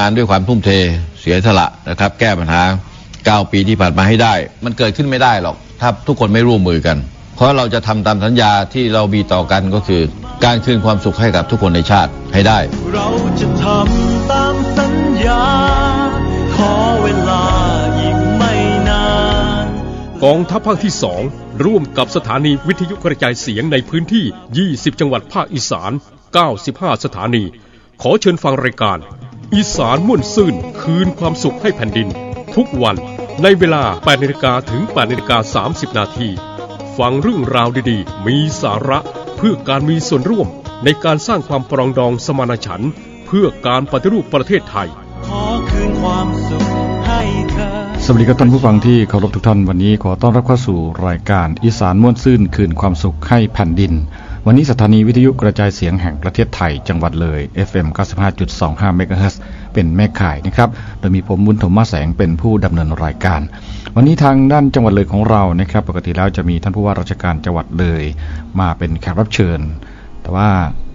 งานด้วยความทุ่มเทเสียสละนะครับ แก้ปัญหา 9 ปีที่ผ่านมาให้ได้ มันเกิดขึ้นไม่ได้หรอก ถ้าทุกคนไม่ร่วมมือกัน เพราะเราจะทำตามสัญญาที่เรามีต่อกันก็คือ การคืนความสุขให้กับทุกคนในชาติให้ได้ เราจะทำตามสัญญา ขอเวลาอีกไม่นานกองทัพภาคที่2ร่วมกับสถานีวิทยุกระจายเสียงในพื้นที่ 20 จังหวัดภาคอีสาน 95 สถานี ขอเชิญฟังรายการ อีสานม่วนซื่นคืนความสุขให้แผ่นดิน ทุกวันในเวลา8นาฬิกาถึง8นาฬิกา30 นาที ฟังเรื่องราวดีๆ มีสาระเพื่อการมีส่วนร่วมในการสร้างความปรองดองสมานฉันท์เพื่อการปฏิรูปประเทศไทย ขอคืนความสุขให้เธอ สวัสดีครับท่านผู้ฟังที่เคารพทุกท่านวันนี้ขอต้อนรับเข้าสู่รายการอีสานม่วนซื่นคืนความสุขให้แผ่นดิน วันนี้สถานีวิทยุกระจายเสียงแห่งประเทศไทยจังหวัดเลย FM 95.25 MHz เป็นแม่ข่ายนะครับ โดยมีผมบุญถมมาแสงเป็นผู้ดำเนินรายการ วันนี้ทางด้านจังหวัดเลยของเรานะครับ ปกติแล้วจะมีท่านผู้ว่าราชการจังหวัดเลย มาเป็นแขกรับเชิญ แต่ว่า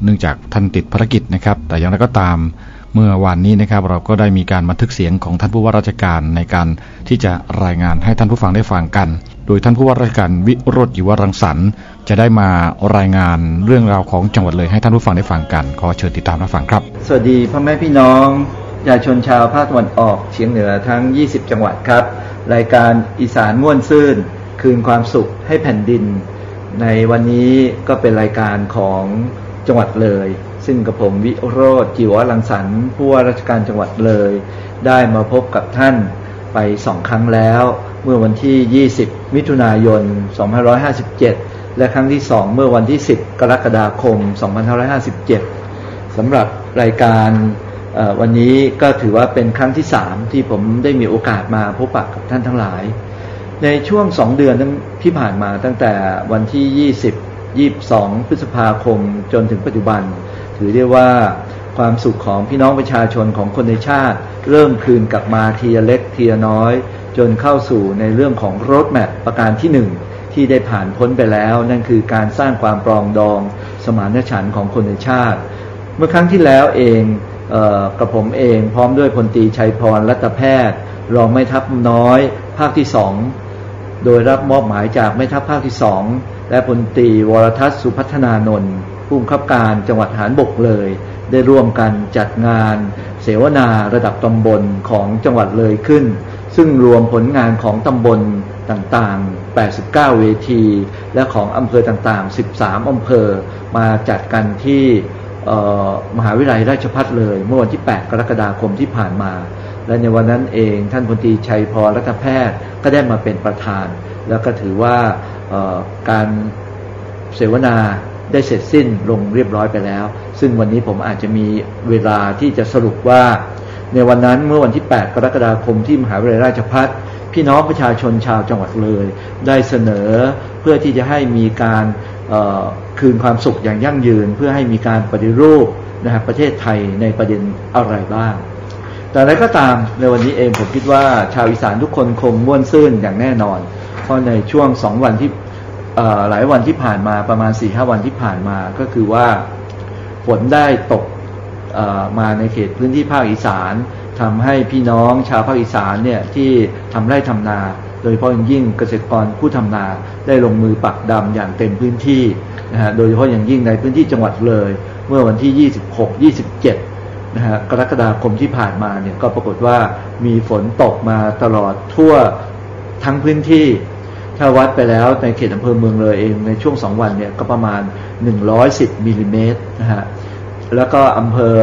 เนื่องจากท่านติดภารกิจนะครับ แต่อย่างไรก็ตามเมื่อวานนี้นะครับเราก็ได้มีการบันทึกเสียงของท่านผู้ว่าราชการในการที่จะรายงานให้ท่านผู้ฟังได้ฟังกัน โดยท่านผู้ว่าราชการวิโรจน์ยู่วรังสรรค์จะได้มารายงานเรื่องราวของจังหวัดเลยให้ท่านผู้ฟังได้ฟังกัน ขอเชิญติดตามรับฟังครับ สวัสดีพ่อแม่พี่น้องประชาชนชาวภาคตะวันออกเฉียงเหนือทั้ง 20 จังหวัดครับ รายการอีสานม่วนซื่น คืนความสุขให้แผ่นดิน ในวันนี้ก็เป็นรายการของจังหวัดเลย ซึ่งกับผมวิโรธจิวรังสรรค์ผู้ว่าราชการจังหวัดเลย ได้มาพบกับท่านไปสองครั้งแล้ว เมื่อวันที่ 20 มิถุนายน 2557 และครั้งที่สองเมื่อวันที่ 10 กรกฎาคม 2557 สำหรับรายการวันนี้ก็ถือว่าเป็นครั้งที่สามที่ผมได้มีโอกาสมาพบปะกับท่านทั้งหลาย ในช่วงสองเดือนที่ผ่านมาตั้งแต่วันที่ 20 22 พฤษภาคมจนถึงปัจจุบัน ถือได้ว่า ความสุขของพี่น้องประชาชนของคนในชาติ เริ่มคืนกลับมาทีละเล็กทีละน้อย จนเข้าสู่ในเรื่องของรถแมพประการที่หนึ่งที่ได้ผ่านพ้นไปแล้ว นั่นคือการสร้างความปรองดอง สมานฉันท์ของคนในชาติ เมื่อครั้งที่แล้วเองเออกับผมเองพร้อมด้วยพลตีชัยพรรัตแพทย์รองแม่ทัพน้อย ภาคที่สองโดยรับมอบหมายจากแม่ทัพภาคที่สองและพลตีวรทัศสุพัฒนานนท์ผู้บังคับการจังหวัดฐานบกเลย ได้ร่วมกันจัดงาน เสวนาระดับตำบลของจังหวัดเลยขึ้น ซึ่งรวมผลงานของตำบลต่างๆ 89 เวที และของอำเภอต่างๆ 13 อำเภอ มาจัดกันที่มหาวิทยาลัยราชภัฏเลย เมื่อวันที่ 8 กรกฎาคมที่ผ่านมา และในวันนั้นเองท่านพลตรีชัยพรรัตแพทย์ก็ได้มาเป็นประธาน แล้วก็ถือว่าการเสวนา ได้เสร็จสิ้นลงเรียบร้อยไปแล้ว ซึ่งวันนี้ผมอาจจะมีเวลาที่จะสรุปว่า ในวันนั้นเมื่อวันที่ 8 กรกฎาคมที่มหาวิทยาลัยราชภัฏพี่น้องประชาชนชาวจังหวัดเลย ได้เสนอเพื่อที่จะให้มีการคืนความสุขอย่างยั่งยืน เพื่อให้มีการปฏิรูปนะครับประเทศไทยในประเด็นอะไรบ้าง แต่อะไรก็ตามในวันนี้เองผมคิดว่าชาวอีสานทุกคนคงม่วนซื่นอย่างแน่นอน เพราะในช่วงสองวันที่ หลายวันที่ผ่านมาประมาณ4ี่ห้าวันที่ผ่านมาก็คือว่าฝนได้ตกมาในเขตพื้นที่ภาคอีสานทำให้พี่น้องชาวภาคอีสานเนี่ยที่ทำไร่ทำนา โดยเฉพาะอย่างยิ่งเกษตรกรผู้ทำนาได้ลงมือปักดำอย่างเต็มพื้นที่นะฮะโดยเฉพาะอย่างยิ่งในพื้นที่จังหวัดเลย เมื่อวันที่ 26 27นะฮะกรกฎาคมที่ผ่านมาเนี่ยก็ปรากฏว่ามีฝนตกมาตลอดทั่วทั้งพื้นที่ ถ้าวัดไปแล้วในเขตอำเภอเมืองเลยเองในช่วงสองวันเนี่ยก็ประมาณ 110มิลลิเมตรนะฮะแล้วก็อำเภอ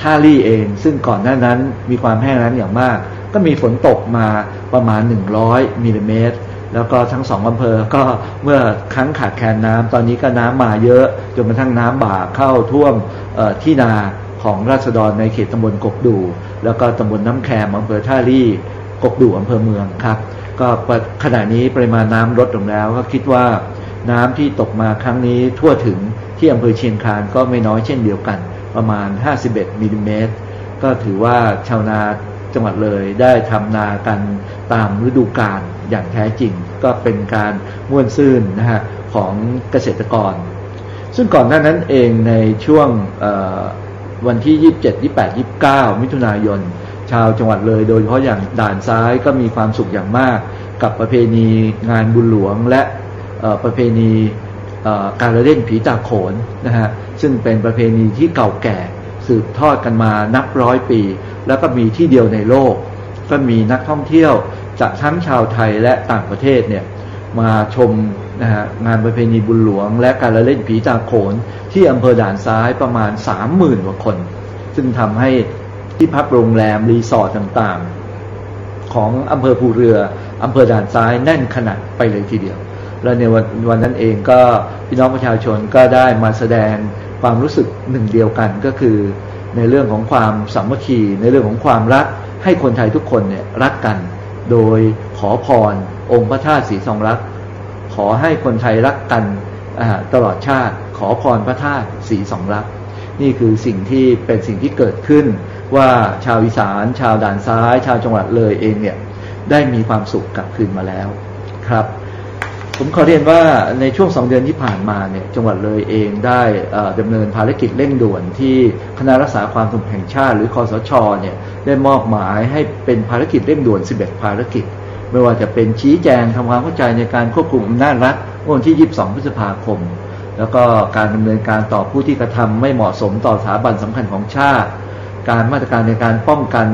ท่าลี่เอง ซึ่งก่อนหน้านั้นมีความแห้งแล้งอย่างมาก ก็มีฝนตกมาประมาณ 100มิลลิเมตรแล้วก็ทั้งสองอำเภอก็เมื่อครั้งขาดแคลนน้ำตอนนี้ก็น้ำมาเยอะจนกระทั่งน้ำบ่าเข้าท่วมที่นาของราษฎรในเขตตำบลกกดู แล้วก็ตำบลน้ำแคมอำเภอท่าลี่กกดูอำเภอเมืองครับ ก็ขณะนี้ปริมาณน้ำลดลงแล้ว ก็คิดว่าน้ำที่ตกมาครั้งนี้ทั่วถึงที่อำเภอเชียงคานก็ไม่น้อยเช่นเดียวกัน ประมาณ 51มิลลิเมตรก็ถือว่าชาวนาจังหวัดเลยได้ทำนากันตามฤดูกาลอย่างแท้จริง ก็เป็นการม่วนซื่นนะฮะของเกษตรกร ซึ่งก่อนหน้านั้นเองในช่วง วันที่ 27 28 29 มิถุนายน ชาวจังหวัดเลยโดยเฉพาะอย่างด่านซ้ายก็มีความสุขอย่างมาก กับประเพณีงานบุญหลวงและประเพณีการเล่นผีตาโขนนะฮะซึ่งเป็นประเพณีที่เก่าแก่สืบทอดกันมานับร้อยปี แล้วก็มีที่เดียวในโลก ก็มีนักท่องเที่ยวจากทั้งชาวไทยและต่างประเทศเนี่ยมาชม นะฮะงานประเพณีบุญหลวง และการละเล่นผีตาโขน ที่อำเภอด่านซ้ายประมาณสามหมื่นกว่าคน ซึ่งทำให้ที่พักโรงแรมรีสอร์ทต่างๆ ของอำเภอภูเรืออำเภอด่านซ้ายแน่นขนาดไปเลยทีเดียว และในวันวันนั้นเองก็พี่น้องประชาชนก็ได้มาแสดงความรู้สึกหนึ่งเดียวกันก็คือ ในเรื่องของความสามัคคี ในเรื่องของความรักให้คนไทยทุกคนเนี่ยรักกัน โดยขอพร องค์พระธาตุสีสองรัก ขอให้คนไทยรักกันตลอดชาติ ขอพรพระธาตุสีสองรัก นี่คือสิ่งที่เป็นสิ่งที่เกิดขึ้น ว่าชาวอีสาน ชาวด่านซ้าย ชาวจังหวัดเลยเองเนี่ยได้มีความสุขกลับคืนมาแล้วครับ ผมขอเรียนว่าในช่วงสองเดือนที่ผ่านมาเนี่ยจังหวัดเลยเองได้ดำเนินภารกิจเร่งด่วนที่คณะรักษาความสงบแห่งชาติ หรือคอสชเนี่ยได้มอบหมายให้เป็นภารกิจเร่งด่วน 11 ภารกิจ ไม่ว่าจะเป็นชี้แจงทำความเข้าใจในการควบคุมอำนาจรัฐวันที่ 22 พฤษภาคม แล้วก็การดำเนินการต่อผู้ที่กระทำไม่เหมาะสมต่อสถาบันสำคัญของชาติ การมาตรการในการป้องกัน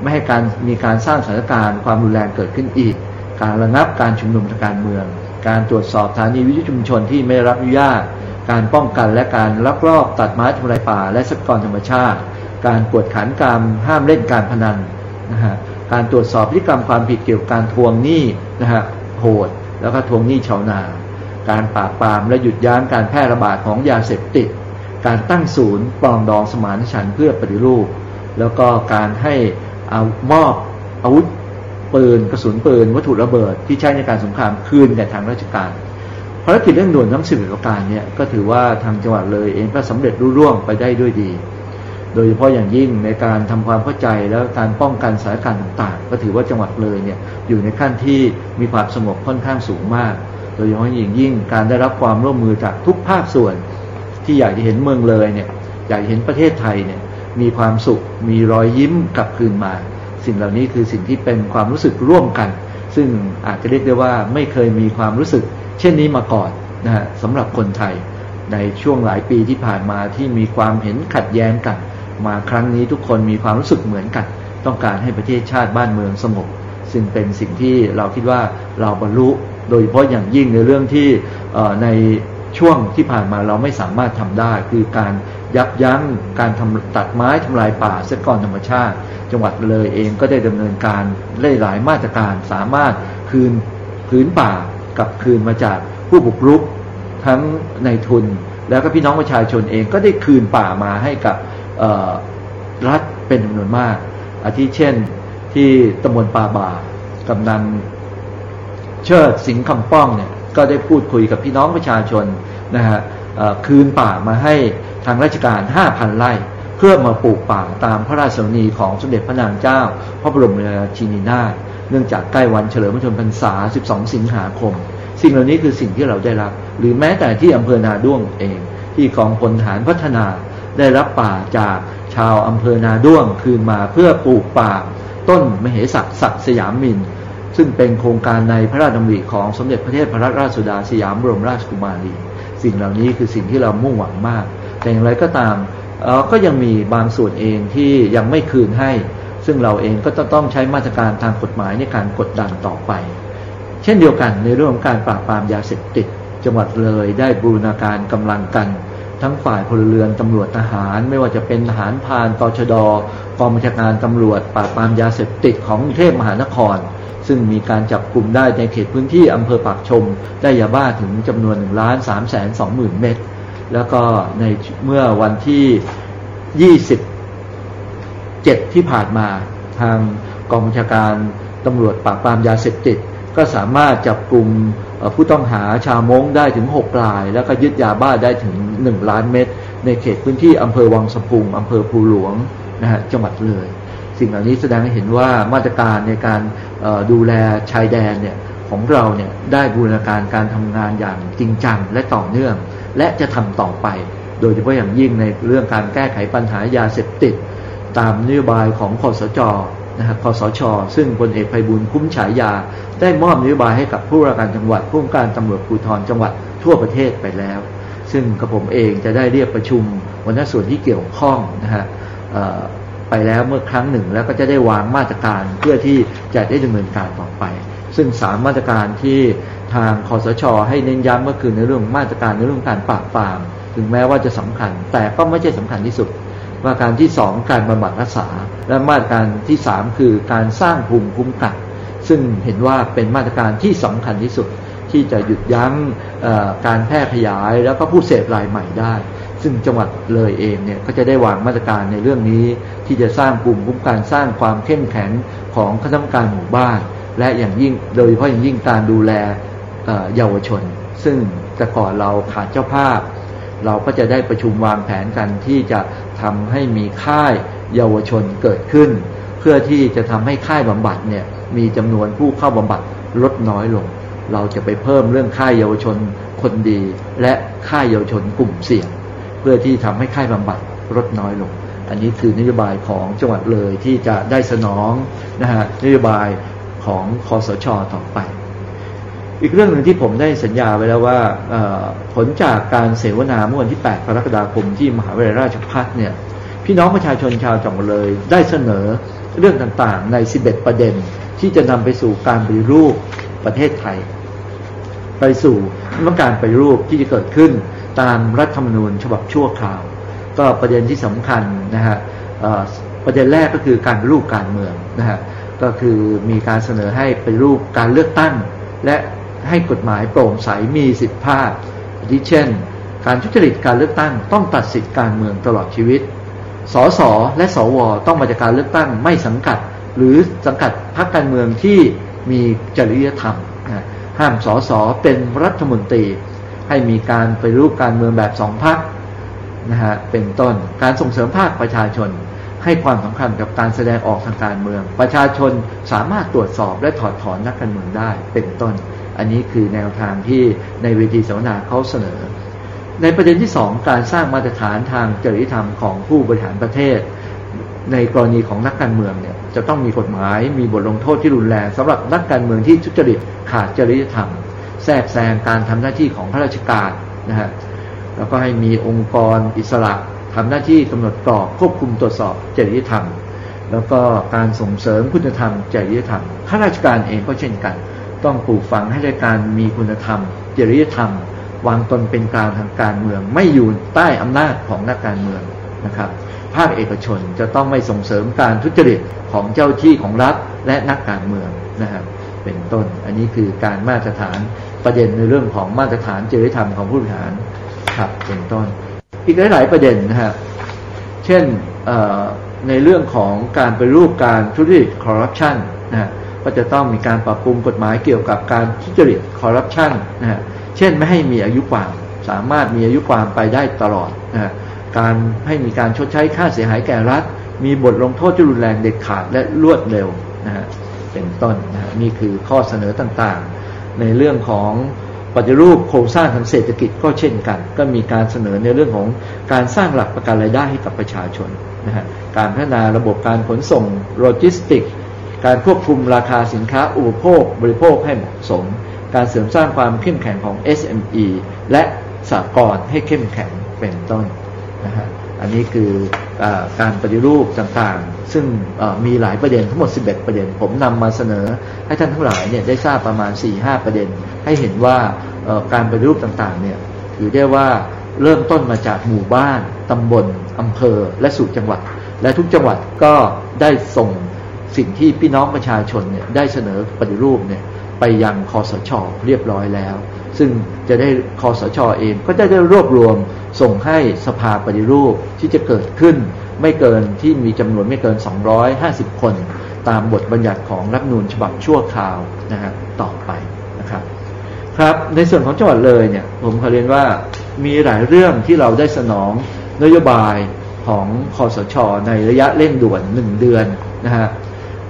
ไม่ให้การมีการสร้างสถานการณ์ความรุนแรงเกิดขึ้นอีก การระงับการชุมนุมทางการเมือง การตรวจสอบสถานีวิทยุชุมชนที่ไม่รับอนุญาต การป้องกันและการลักลอบตัดไม้ทำลายป่าและทรัพยากรธรรมชาติ การกวดขันการห้ามเล่นการพนันนะฮะ การตรวจสอบพฤติกรรมความผิดเกี่ยวกับการทวงหนี้นะฮะโหด แล้วก็ทวงหนี้ชาวนา การปราบปรามและหยุดยั้งการแพร่ระบาดของยาเสพติด การตั้งศูนย์ปลองดองสมานฉันเพื่อปฏิรูป แล้วก็การให้เอามอบอาวุธปืนกระสุนปืนวัตถุระเบิดที่ใช้ในการสงครามคืนแก่ทางราชการภารกิจเรื่องด่วนทั้งสิบประการเนี่ยก็ถือว่าทางจังหวัดเลยเองก็สำเร็จรุ่ร่วงไปได้ด้วยดี โดยเฉพาะอย่างยิ่งในการทำความเข้าใจแล้วการป้องกันสถานการณ์ต่างๆ ก็ถือว่าจังหวัดเลยเนี่ยอยู่ในขั้นที่มีความสงบค่อนข้างสูงมาก โดยเฉพาะอย่างยิ่งการได้รับความร่วมมือจากทุกภาคส่วน ที่อยากจะเห็นเมืองเลยเนี่ยอยากเห็นประเทศไทยเนี่ยมีความสุข มีรอยยิ้มกลับคืนมา สิ่งเหล่านี้คือสิ่งที่เป็นความรู้สึกร่วมกัน ซึ่งอาจจะเรียกได้ว่าไม่เคยมีความรู้สึก เช่นนี้มาก่อนนะฮะสำหรับคนไทยในช่วงหลายปีที่ผ่านมาที่มีความเห็นขัดแย้งกัน มาครั้งนี้ทุกคนมีความรู้สึกเหมือนกัน ต้องการให้ประเทศชาติบ้านเมืองสงบซึ่งเป็นสิ่งที่เราคิดว่าเราบรรลุ โดยเฉพาะอย่างยิ่งในเรื่องที่ในช่วงที่ผ่านมาเราไม่สามารถทำได้ คือการยับยั้งการทำตัดไม้ทำลายป่าเสียก่อนธรรมชาติ จังหวัดเลยเองก็ได้ดำเนินการเล่หลายมาตรการสามารถคืนพื้นป่ากับคืนมาจากผู้บุกรุกทั้งในทุน แล้วก็พี่น้องประชาชนเองก็ได้คืนป่ามาให้กับ รัฐเป็นจำนวนมาก อาทิเช่นที่ตำบลป่าบากำนันเชิดสิงห์คำป้องเนี่ยก็ได้พูดคุยกับพี่น้องประชาชนนะฮะคืนป่ามาให้ทางราชการ 5,000 ไร่ เพื่อมาปลูกป่าตามพระราชนีของสมเด็จพระนางเจ้า พระบรมราชินีนาถเนื่องจากใกล้วันเฉลิมพระชนมพรรษา 12 สิงหาคม สิ่งเหล่านี้คือสิ่งที่เราได้รับ หรือแม้แต่ที่อำเภอนาด้วงเอง ที่กองพลฐานพัฒนา ได้รับป่าจากชาวอำเภอนาด้วงคืนมาเพื่อปลูกป่า ต้นมเหสักศักสยามมิน ซึ่งเป็นโครงการในพระราชดำริของสมเด็จพระเทพพระราชสุดาสยามบรมราชกุมารี สิ่งเหล่านี้คือสิ่งที่เรามุ่งหวังมาก แต่อย่างไรก็ตามก็ยังมีบางส่วนเองที่ยังไม่คืนให้ ซึ่งเราเองก็ต้องใช้มาตรการทางกฎหมายในการกดดันต่อไป เช่นเดียวกันในเรื่องของการปราบปรามยาเสพติด จังหวัดเลยได้บูรณาการกำลังกัน ทั้งฝ่ายพลเรือนตำรวจทหาร ไม่ว่าจะเป็นทหารพานตชดกองบัญชาการตำรวจปราบปรามยาเสพติดของกรุงเทพมหานคร ซึ่งมีการจับกลุ่มได้ในเขตพื้นที่อำเภอปากชม ได้ยาบ้าถึงจำนวน1ล้าน3แสน2หมื่นเม็ดแล้วก็ในเมื่อวันที่ยี่สิบเจ็ดที่ผ่านมาทางกองบัญชาการตำรวจปราบปรามยาเสพติด ก็สามารถจับกลุ่ม ผู้ต้องหาชาวมงได้ถึง 6 ราย แล้วก็ยึดยาบ้าได้ถึง 1 ล้านเม็ดในเขตพื้นที่อำเภอวังสะพุงอำเภอภูหลวงนะฮะจังหวัดเลย สิ่งเหล่านี้แสดงให้เห็นว่ามาตรการในการดูแลชายแดนเนี่ยของเราเนี่ยได้บูรณาการการทำงานอย่างจริงจังและต่อเนื่อง และจะทำต่อไป โดยเฉพาะอย่างยิ่งในเรื่องการแก้ไขปัญหายาเสพติด ตามนโยบายของคอสช นะฮะคอสช ซึ่งพลเอกไพบุญคุ้มฉายา ได้มอบนโยบายให้กับผู้ราชการจังหวัดผู้การตำรวจภูธรจังหวัดทั่วประเทศไปแล้ว ซึ่งกระผมเองจะได้เรียกประชุมหัวหน้าส่วนที่เกี่ยวข้องนะฮะไปแล้วเมื่อครั้งหนึ่งแล้วก็จะได้วางมาตรการเพื่อที่จะได้ดำเนินการต่อไป ซึ่งสามมาตรการที่ทางคอสช ให้เน้นย้ำเมื่อคืนในเรื่องมาตรการในเรื่องการปราบปราม ถึงแม้ว่าจะสำคัญ แต่ก็ไม่ใช่สำคัญที่สุด มาตรการที่สองการบำบัดรักษา และมาตรการที่สามคือการสร้างภูมิคุ้มกันซึ่งเห็นว่าเป็นมาตรการที่สำคัญที่สุดที่จะหยุดยั้งการแพร่ขยายแล้วก็ผู้เสพรายใหม่ได้ ซึ่งจังหวัดเลยเองเนี่ยก็จะได้วางมาตรการในเรื่องนี้ ที่จะสร้างภูมิคุ้มกันสร้างความเข้มแข็งของคณะกรรมการหมู่บ้าน และอย่างยิ่งโดยเฉพาะอย่างยิ่งการดูแลเยาวชน ซึ่งแต่ก่อนเราขาดเจ้าภาพ เราก็จะได้ประชุมวางแผนกันที่จะทำให้มีค่ายเยาวชนเกิดขึ้น เพื่อที่จะทำให้ค่ายบำบัดเนี่ยมีจำนวนผู้เข้าบำบัดลดน้อยลง เราจะไปเพิ่มเรื่องค่ายเยาวชนคนดี และค่ายเยาวชนกลุ่มเสี่ยง เพื่อที่ทำให้ค่ายบำบัดลดน้อยลง อันนี้คือนโยบายของจังหวัดเลยที่จะได้สนองนะฮะนโยบายของคอสชต่อไป อีกเรื่องหนึ่งที่ผมได้สัญญาไว้แล้วว่าผลจากการเสวนาเมื่อวันที่ 8 กรกฎาคมที่มหาวิทยาลัยราชภัฏเนี่ยพี่น้องประชาชนชาวจังหวัดเลยได้เสนอเรื่องต่างๆ ใน 11 ประเด็นที่จะนำไปสู่การปฏิรูปประเทศไทย ไปสู่มการปฏิรูปที่จะเกิดขึ้นตามรัฐธรรมนูญฉบับชั่วคราว ก็ประเด็นที่สำคัญนะฮะประเด็นแรกก็คือการรูปการเมืองนะฮะก็คือมีการเสนอให้ไปรูปการเลือกตั้งและ ให้กฎหมายโปร่งใสมีสิทธิภาพที่เช่น การทุจริตการเลือกตั้งต้องตัดสิทธิการเมืองตลอดชีวิต สสและสวต้องมาจากการเลือกตั้งไม่สังกัด หรือสังกัดพรรคการเมืองที่มีจริยธรรมห้ามสสเป็นรัฐมนตรี ให้มีการไปรูปการเมืองแบบสองพรรคนะฮะเป็นต้นการส่งเสริมภาคประชาชน ให้ความสำคัญกับการแสดงออกทางการเมือง ประชาชนสามารถตรวจสอบและถอดถอนนักการเมืองได้เป็นต้น อันนี้คือแนวทางที่ในเวทีสัมมนาเขาเสนอ ในประเด็นที่สองการสร้างมาตรฐานทางจริยธรรมของผู้บริหารประเทศ ในกรณีของนักการเมืองเนี่ยจะต้องมีกฎหมายมีบทลงโทษที่รุนแรงสำหรับนักการเมืองที่ทุจริตขาดจริยธรรม แทรกแซงการทำหน้าที่ของข้าราชการนะฮะแล้วก็ให้มีองค์กรอิสระทำหน้าที่กำหนดกรอบควบคุมตรวจสอบจริยธรรม แล้วก็การส่งเสริมคุณธรรมจริยธรรมข้าราชการเองก็เช่นกัน ต้องปลูกฝังให้ได้การมีคุณธรรม จริยธรรม วางตนเป็นกลางทางการเมือง ไม่อยู่ใต้อำนาจของนักการเมืองนะครับ ภาคเอกชนจะต้องไม่ส่งเสริมการทุจริตของเจ้าที่ของรัฐและนักการเมืองนะครับเป็นต้น อันนี้คือการมาตรฐานประเด็นในเรื่องของมาตรฐานจริยธรรมของผู้บริหารครับเป็นต้น อีกหลาย ๆ ประเด็นนะฮะเช่นในเรื่องของการไปรูปการทุจริตคอร์รัปชันนะฮะ ก็จะต้องมีการปรับปรุงกฎหมายเกี่ยวกับการทุจริตคอร์รัปชันนะฮะเช่นไม่ให้มีอายุความสามารถมีอายุความไปได้ตลอดนะฮะการให้มีการชดใช้ค่าเสียหายแก่รัฐ มีบทลงโทษที่รุนแรงเด็ดขาดและรวดเร็วนะฮะเป็นต้นนะนี่คือข้อเสนอต่างๆ ในเรื่องของปฏิรูปโครงสร้างทางเศรษฐกิจก็เช่นกัน ก็มีการเสนอในเรื่องของการสร้างหลักประกันรายได้ให้กับประชาชนนะฮะการพัฒนาระบบการขนส่งโลจิสติก การควบคุมราคาสินค้าอุปโภคบริโภคให้เหมาะสม การเสริมสร้างความเข้มแข็งของ SME และสากลให้เข้มแข็งเป็นต้นนะฮะอันนี้คืออการปฏิรูปต่างๆ ซึ่งมีหลายประเด็นทั้งหมด 11 ประเด็น ผมนำมาเสนอให้ท่านทั้งหลายเนี่ยได้ทราบประมาณ 4-5 ประเด็น ให้เห็นว่าการปฏิรูปต่างๆเนี่ยถือได้ว่าเริ่มต้นมาจากหมู่บ้าน ตำบล อำเภอ และสู่จังหวัด และทุกจังหวัดก็ได้ส่ง สิ่งที่พี่น้องประชาชนเนี่ยได้เสนอปฏิรูปเนี่ยไปยังคอสชเรียบร้อยแล้ว ซึ่งจะได้คอสชเองก็จะได้รวบรวมส่งให้สภาปฏิรูปที่จะเกิดขึ้น ไม่เกินที่มีจำนวนไม่เกิน 250 คน ตามบทบัญญัติของรัฐนูญฉบับชั่วคราวนะฮะต่อไปนะครับครับในส่วนของจังหวัดเลยเนี่ยผมขอเรียนว่ามีหลายเรื่องที่เราได้สนองนโยบายของคอสช ในระยะเร่งด่วนหนึ่งเดือนนะฮะ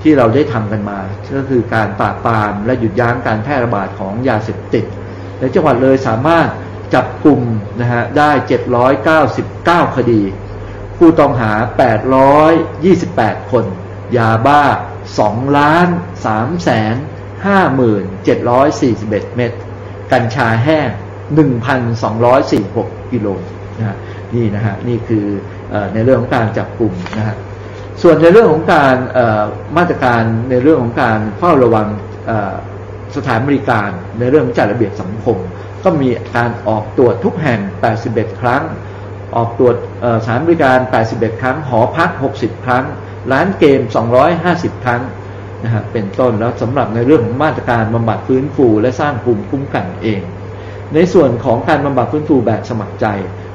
ที่เราได้ทำกันมา ก็คือการปราบปรามและหยุดยั้งการแพร่ระบาดของยาเสพติดในจังหวัดเลยสามารถจับกลุ่มนะฮะได้ 799 คดี ผู้ต้องหา 828 คน ยาบ้า 2 ล้าน3แสน5741 เม็ด กัญชาแห้ง 1,246 กิโลนะฮะนี่นะฮะ นี่คืออในเรื่องของการจับกลุ่มนะฮะ ส่วนในเรื่องของการมาตรการในเรื่องของการเฝ้าระวังสถานบริการในเรื่องจัดระเบียบสังคม ก็มีการออกตรวจทุกแห่ง 81 ครั้ง ออกตรวจสถานบริการ 81 ครั้ง หอพัก 60 ครั้ง ร้านเกม 250 ครั้งนะฮะเป็นต้นแล้วสำหรับในเรื่องของมาตรการบำบัดฟื้นฟู และสร้างภูมิคุ้มกันเอง ในส่วนของการบำบัดฟื้นฟูแบบสมัครใจ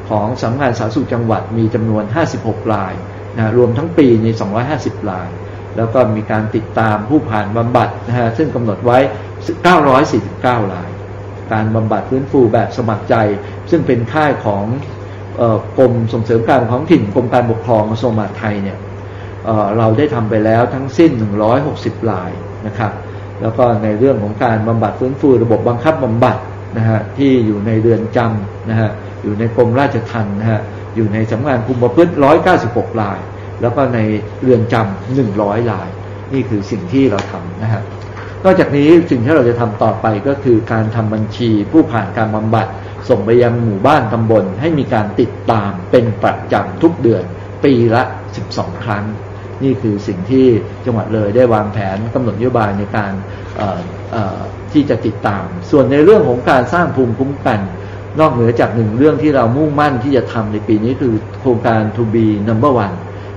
ของสำนักงานสาธารณสุขจังหวัดมีจำนวน 56 ราย นะรวมทั้งปีใน 250 ราย แล้วก็มีการติดตามผู้ผ่านบำบัดนะฮะซึ่งกำหนดไว้ 949 ราย การบำบัดฟื้นฟูแบบสมัครใจ ซึ่งเป็นค่ายของกรมส่งเสริมการของถิ่นกรมการปกครองกระทรวงมหาดไทยเนี่ยเเราได้ทำไปแล้วทั้งสิ้น 160 รายนะครับแล้วก็ในเรื่องของการบำบัดฟื้นฟูระบบบังคับบำบัดนะฮะที่อยู่ในเรือนจำนะฮะอยู่ในกรมราชทัณฑ์นะฮะ อยู่ในสำนักงานคุมประพฤติ196ราย แล้วก็ในเรือนจำ100ราย นี่คือสิ่งที่เราทำนะฮะนอกจากนี้สิ่งที่เราจะทำต่อไปก็คือการทำบัญชีผู้ผ่านการบำบัดส่งไปยังหมู่บ้านตำบล ให้มีการติดตามเป็นประจำทุกเดือน ปีละ 12 ครั้ง นี่คือสิ่งที่จังหวัดเลยได้วางแผนกำหนดนโยบายในการที่จะติดตาม ส่วนในเรื่องของการสร้างภูมิคุ้มกัน นอกเหนือจากหนึ่งเรื่องที่เรามุ่งมั่นที่จะทำในปีนี้คือโครงการ To be number one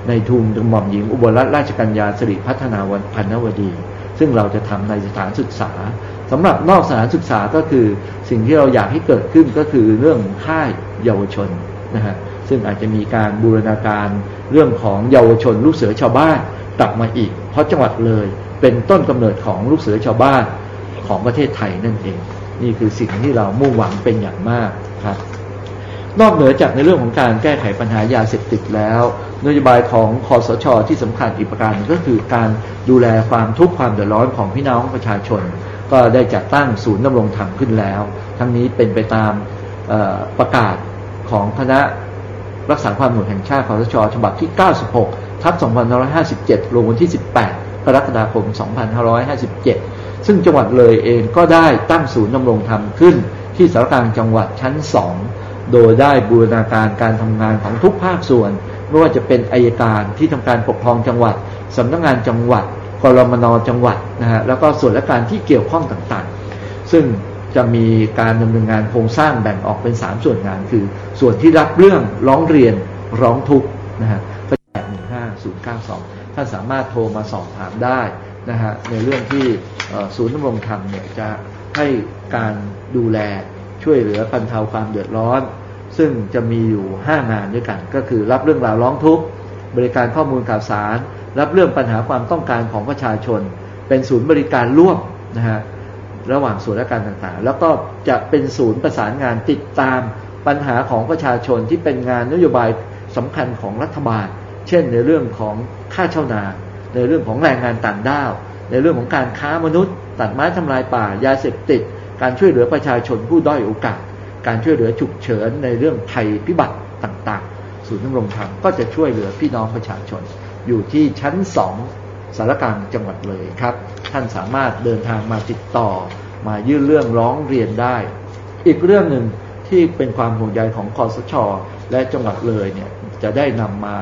ในทุนหม่อมหญิงอุบลรัตนราชกัญญาสิริพัฒนาวันพันนวดี ซึ่งเราจะทำในสถานศึกษาสำหรับนอกสถานศึกษาก็คือสิ่งที่เราอยากให้เกิดขึ้นก็คือเรื่องค่ายเยาวชนนะฮะซึ่งอาจจะมีการบูรณาการเรื่องของเยาวชนลูกเสือชาวบ้านกลับมาอีก เพราะจังหวัดเลยเป็นต้นกำเนิดของลูกเสือชาวบ้านของประเทศไทยนั่นเอง นี่คือสิ่งที่เรามุ่งหวังเป็นอย่างมากครับ นอกเหนือจากในเรื่องของการแก้ไขปัญหายาเสพติดแล้ว นโยบายของคอสชที่สำคัญอีกประการก็คือการดูแลความทุกข์ความเดือดร้อนของพี่น้องประชาชน ก็ได้จัดตั้งศูนย์ดำรงธรรมขึ้นแล้ว ทั้งนี้เป็นไปตามประกาศของคณะรักษาความสงบแห่งชาติคอสชฉบับที่ 96ทับ2557 ลงวันที่ 18 กรกฎาคม 2557 ซึ่งจังหวัดเลยเองก็ได้ตั้งศูนย์ดำรงธรรมขึ้น ที่สารกลางจังหวัดชั้นสองโดยได้บูรณาการการทำงานของทุกภาคส่วนไม่ว่าจะเป็นอายการที่ทำการปกครองจังหวัดสำนักงงานจังหวัดกรมนจังหวัดนะฮะแล้วก็ส่วนราชการที่เกี่ยวข้องต่างๆ ซึ่งจะมีการดำเนินงานโครงสร้างแบ่งออกเป็น 3 ส่วนงานคือ ส่วนที่รับเรื่องร้องเรียนร้องทุกข์นะฮะก็แปดหนึ่งห้าศูนย์เก้าสองท่านสามารถโทรมาสอบถามได้ นะฮะในเรื่องที่ศูนย์ดำรงธรรมเนี่ยจะให้การดูแลช่วยเหลือบรรเทาความเดือดร้อน ซึ่งจะมีอยู่ 5 งานด้วยกัน ก็คือรับเรื่องราวร้องทุกข์บริการข้อมูลข่าวสาร รับเรื่องปัญหาความต้องการของประชาชน เป็นศูนย์บริการร่วมนะฮะระหว่างส่วนราชการต่างๆ แล้วก็จะเป็นศูนย์ประสานงานติดตามปัญหาของประชาชนที่เป็นงานนโยบายสำคัญของรัฐบาล เช่นในเรื่องของค่าเช่านา ในเรื่องของแรงงานต่างด้าว ในเรื่องของการค้ามนุษย์ ตัดไม้ทำลายป่า ยาเสพติด การช่วยเหลือประชาชนผู้ด้อยโอกาส การช่วยเหลือฉุกเฉินในเรื่องภัยพิบัติต่างๆ ศูนย์ดำรงธรรมก็จะช่วยเหลือพี่น้องประชาชน อยู่ที่ชั้นสองสารกลางจังหวัดเลยครับ ท่านสามารถเดินทางมาติดต่อ มายื่นเรื่องร้องเรียนได้ อีกเรื่องหนึ่งที่เป็นความห่วงใยของคอสช และจังหวัดเลยเนี่ยจะได้นำมา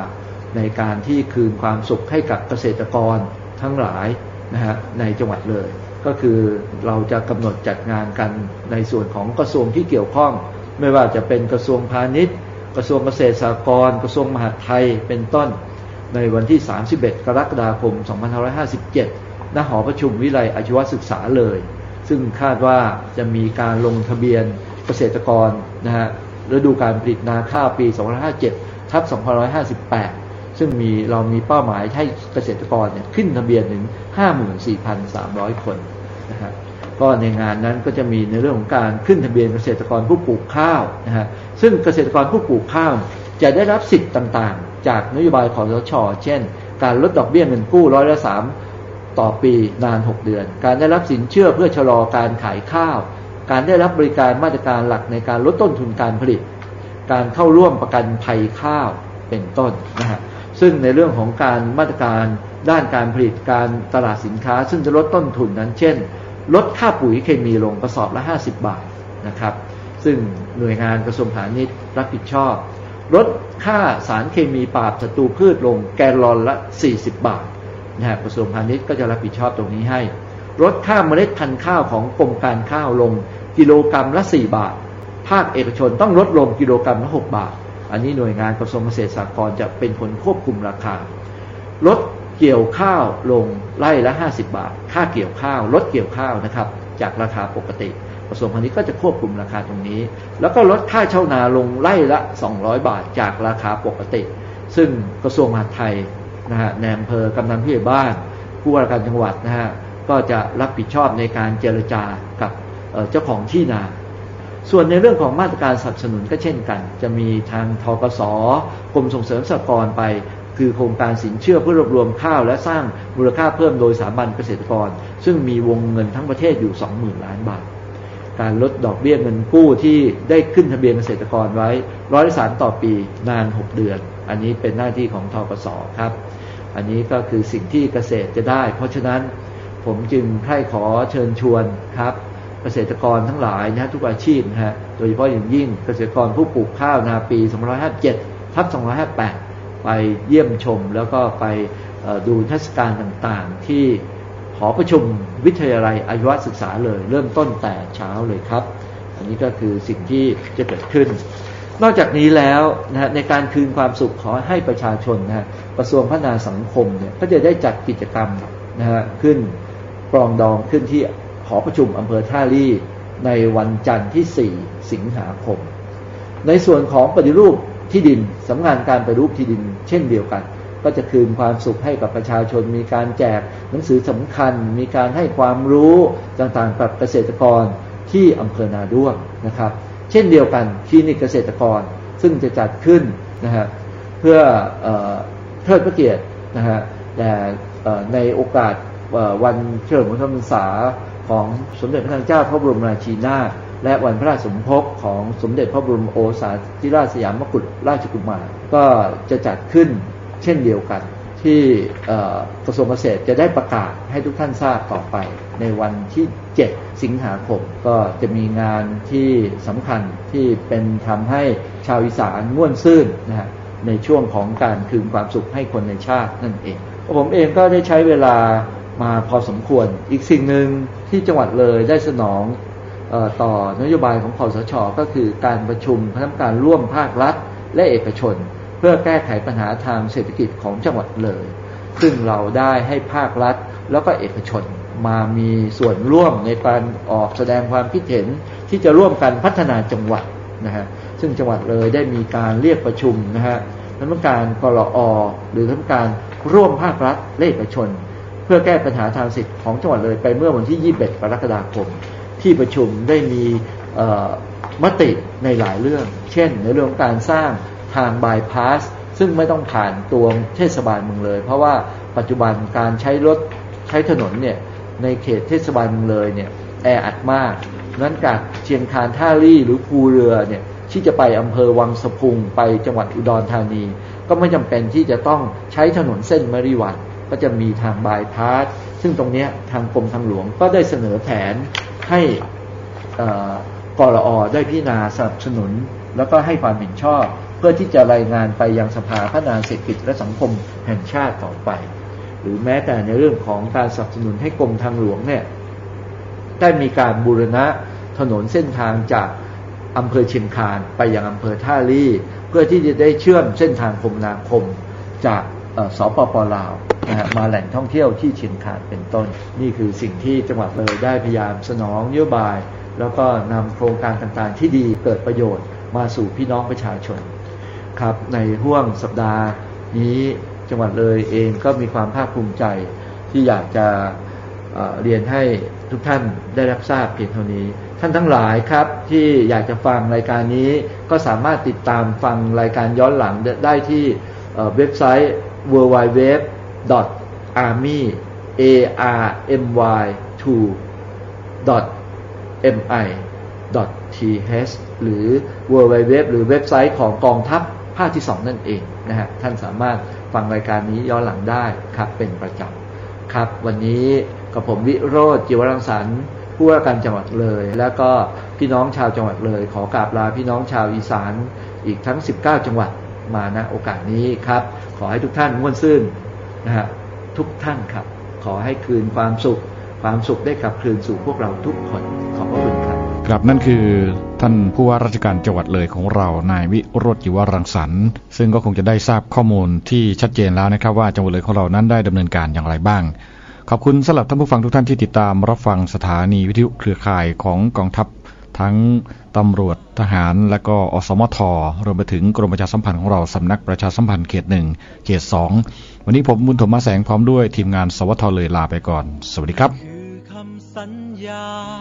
ในการที่คืนความสุขให้กับเกษตรกรทั้งหลายนะฮะในจังหวัดเลย ก็คือเราจะกำหนดจัดงานกันในส่วนของกระทรวงที่เกี่ยวข้อง ไม่ว่าจะเป็นกระทรวงพาณิชย์ กระทรวงเกษตรสหกรณ์กระทรวงมหาดไทยเป็นต้น ในวันที่ 31 กรกฎาคม 2557ณหอประชุมวิไลอาชีวศึกษาเลย ซึ่งคาดว่าจะมีการลงทะเบียนเกษตรกรนะฮะฤดูการผลิตนาข้าวปี 2557ทับ2558 ซึ่งมีเรามีเป้าหมายให้เกษตรกรเนี่ยขึ้นทะเบียนถึง 54,300 คนนะฮะก็ในงานนั้นก็จะมีในเรื่องของการขึ้นทะเบียนเกษตรกรผู้ปลูกข้าวนะฮะซึ่งเกษตรกรผู้ปลูกข้าวจะได้รับสิทธิ์ต่างๆ จากนโยบายของสชเช่น การลดดอกเบี้ยเงินกู้ร้อยละสามต่อปีนาน 6 เดือน การได้รับสินเชื่อเพื่อชะลอการขายข้าว การได้รับบริการมาตรการหลักในการลดต้นทุนการผลิต การเข้าร่วมประกันภัยข้าวเป็นต้นนะฮะ ซึ่งในเรื่องของการมาตรการด้านการผลิตการตลาดสินค้า ซึ่งจะลดต้นทุนนั้น เช่น ลดค่าปุ๋ยเคมีลงกระสอบละ 50 บาทนะครับ ซึ่งหน่วยงานกระทรวงพาณิชย์รับผิดชอบ ลดค่าสารเคมีปราบศัตรูพืชลงแกลลอนละ 40 บาทนะฮะกระทรวงพาณิชย์ก็จะรับผิดชอบตรงนี้ให้ ลดค่าเมล็ดพันธุ์ข้าวของกรมการข้าวลง กิโลกรรัมละ 4 บาท ภาคเอกชนต้องลดลงกิโลกรรัมละ 6 บาท อันนี้หน่วยงานกระทรวงเกษตรสหกรณ์จะเป็นคนควบคุมราคาลดเกี่ยวข้าวลงไร่ละ 50 บาท ค่าเกี่ยวข้าวลดเกี่ยวข้าวนะครับ จากราคาปกติกระทรวงพาณิชย์ก็จะควบคุมราคาตรงนี้ แล้วก็ลดค่าเช่านาลงไร่ละ 200 บาทจากราคาปกติ ซึ่งกระทรวงมหาดไทยนะฮะแนมเพอกำนันผู้ใหญ่บ้าน ผู้ว่าการจังหวัดนะฮะก็จะรับผิดชอบในการเจรจากับเจ้าของที่นา ส่วนในเรื่องของมาตรการสนับสนุนก็เช่นกัน จะมีทางทกสกรมส่งเสริมสหกรณ์ไป คือโครงการสินเชื่อเพื่อรวบรวมข้าวและสร้างมูลค่าเพิ่มโดยสถาบันเกษตรกร ซึ่งมีวงเงินทั้งประเทศอยู่ 20,000 ล้านบาท การลดดอกเบี้ยเงินกู้ที่ได้ขึ้นทะเบียนเกษตรกรไว้ร้อยสามต่อปีนาน 6 เดือน อันนี้เป็นหน้าที่ของทกสครับ อันนี้ก็คือสิ่งที่เกษตรจะได้ เพราะฉะนั้นผมจึงใคร่ขอเชิญชวนครับ เกษตรกรทั้งหลายนะทุกอาชีพนะฮะโดยเฉพาะอย่างยิ่งเกษตรกรผู้ปลูกข้าวนาปี 257ทับ258 ไปเยี่ยมชมแล้วก็ไปดูเทศกาลต่างๆ ที่หอประชุมวิทยาลัยอายุวศึกษาเลย เริ่มต้นแต่เช้าเลยครับ อันนี้ก็คือสิ่งที่จะเกิดขึ้น นอกจากนี้แล้วนะฮะในการคืนความสุขขอให้ประชาชนนะฮะกระทรวงพัฒนาสังคมเนี่ยก็จะได้จัดกิจกรรมนะฮะขึ้นปรองดองขึ้นที่ อประชุมอำเภอท่าลี่ในวันจันทร์ที่ 4 สิงหาคม ในส่วนของปฏิรูปที่ดินสำงานการปฏิรูปที่ดินเช่นเดียวกัน ก็จะคืนความสุขให้กับประชาชน มีการแจกหนังสือสำคัญ มีการให้ความรู้ต่างๆ กับเกษตรกรที่อำเภอนาด้วงนะครับ เช่นเดียวกันคลินิกเกษตรกรซึ่งจะจัดขึ้นนะฮะเพื่อเทิดพระเกียรตินะฮะแต่ในโอกาสวันเฉลิมพระชนมพรรษา ของสมเด็จพระนางเจ้าพระบรมราชินีนาและวันพระราชสมภพของสมเด็จพระบรมโอษาธิราชสยามกุฎราชกุมารก็จะจัดขึ้นเช่นเดียวกัน ที่กระทรวงเกษตรจะได้ประกาศให้ทุกท่านทราบต่อไป ในวันที่ 7 สิงหาคม ก็จะมีงานที่สำคัญที่เป็นทำให้ชาวอีสานม่วนซื่นนะฮะในช่วงของการคืนความสุขให้คนในชาตินั่นเอง ผมเองก็ได้ใช้เวลามาพอสมควรอีกสิ่งหนึ่ง ที่จังหวัดเลยได้สนองต่อนโยบายของคอสช ก็คือการประชุมคณะกรรมการร่วมภาครัฐ และเอกชน เพื่อแก้ไขปัญหาทางเศรษฐกิจของจังหวัดเลย ซึ่งเราได้ให้ภาครัฐแล้วก็เอกชนมามีส่วนร่วมในการออกแสดงความคิดเห็นที่จะร่วมกันพัฒนาจังหวัดนะฮะซึ่งจังหวัดเลยได้มีการเรียกประชุมนะฮะคณะกรรมการกรอหรือคณะกรรมการร่วมภาครัฐและเอกชน พื่อแก้ปัญหาทางสิทธิของจังหวัดเลยไปเมื่อวันที่ 21 กรกฎาคม ที่ประชุมได้มีมติในหลายเรื่อง เช่น ในเรื่องการสร้างทางบายพาสซึ่งไม่ต้องผ่านตัวเทศบาลเมืองเลย เพราะว่าปัจจุบันการใช้รถใช้ถนนเนี่ยในเขตเทศบาลเมืองเลยเนี่ยแออัดมาก นั้นจากเชียงคานท่ารี่หรือภูเรือเนี่ยที่จะไปอำเภอวังสะพุงไปจังหวัดอุดรธานี ก็ไม่จำเป็นที่จะต้องใช้ถนนเส้นมริวัน ก็จะมีทางบายพาสซึ่งตรงนี้ทางกรมทางหลวงก็ได้เสนอแผนให้กรออได้พิจารณาสนับสนุน แล้วก็ให้ความเห็นชอบ เพื่อที่จะรายงานไปยังสภาพัฒนาเศรษฐกิจและสังคมแห่งชาติต่อไป หรือแม้แต่ในเรื่องของการสนับสนุนให้กรมทางหลวงเนี่ยได้มีการบูรณะถนนเส้นทางจากอำเภอเชียงคานไปยังอำเภอท่าลี่ เพื่อที่จะได้เชื่อมเส้นทางคมนาคมจากสปปลาวนะฮะมาแหล่งท่องเที่ยวที่เชียงคานเป็นต้น นี่คือสิ่งที่จังหวัดเลยได้พยายามสนองนโยบาย แล้วก็นำโครงการต่างๆ ที่ดีเกิดประโยชน์มาสู่พี่น้องประชาชนครับในห่วงสัปดาห์นี้จังหวัดเลยเองก็มีความภาคภูมิใจ ที่อยากจะเรียนให้ทุกท่านได้รับทราบเพียงเท่านี้ ท่านทั้งหลายครับที่อยากจะฟังรายการนี้ก็สามารถติดตามฟังรายการย้อนหลังได้ที่เว็บไซต์ w w w army a r m y 2 mi th หรือ www หรือเว็บไซต์ของกองทัพภาคที่ 2 นั่นเองนะฮะท่านสามารถฟังรายการนี้ย้อนหลังได้ครับเป็นประจำครับ วันนี้กับผมวิโรจน์จิวรังสรรค์ผู้ว่าการจังหวัดเลย แล้วก็พี่น้องชาวจังหวัดเลย ขอกราบลาพี่น้องชาวอีสานอีกทั้ง 19 จังหวัดมาณโอกาสนี้ครับ ขอให้ทุกท่านม่วนซื่น นะฮะทุกท่านครับ ขอให้คืนความสุข ความสุขได้กลับคืนสู่พวกเราทุกคนขอบพระคุณครับครับนั่นคือท่านผู้ว่าราชการจังหวัดเลยของเรา นายวิโรจน์จิวรังสรรค์ ซึ่งก็คงจะได้ทราบข้อมูลที่ชัดเจนแล้วนะครับ ว่าจังหวัดเลยของเรานั้นได้ดำเนินการอย่างไรบ้าง ขอบคุณสำหรับท่านผู้ฟังทุกท่านที่ติดตามรับฟังสถานีวิทยุเครือข่ายของกองทัพ ทั้งตำรวจทหารและก็อสมทรวมไปถึงกรมประชาสัมพันธ์ของเราสำนักประชาสัมพันธ์เขตหนึ่งเขตสองวันนี้ผมบุญถมมาแสงพร้อมด้วยทีมงานสวทเลยลาไปก่อน สวัสดีครับ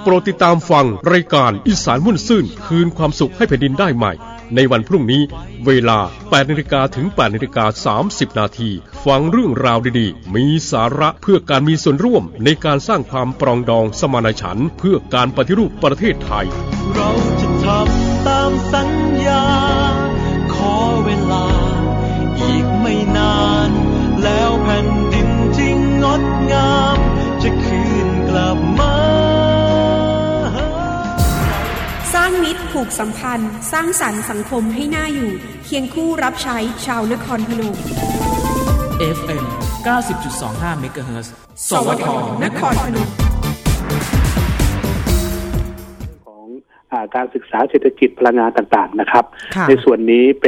โปรดติดตามฟังรายการอีสานมุ่นซื่น คืนความสุขให้แผ่นดินได้ใหม่ ในวันพรุ่งนี้เวลา 8นาฬิกาถึง8นาฬิกา30 นาที ฟังเรื่องราวดีๆ มีสาระเพื่อการมีส่วนร่วมในการสร้างความปรองดองสมานฉันท์เพื่อการปฏิรูปประเทศไทย เราจะทำตามสัญญา มิตรผูกสัมพันธ์ สร้างสรรค์สังคมให้น่าอยู่ เคียงคู่รับใช้ชาวนครพนม FM 90.25 MHz สวทนครพนมของอาการศึกษาเศรษฐกิจพลังงานต่างๆนะครับค่ะในส่วนนี้เป็น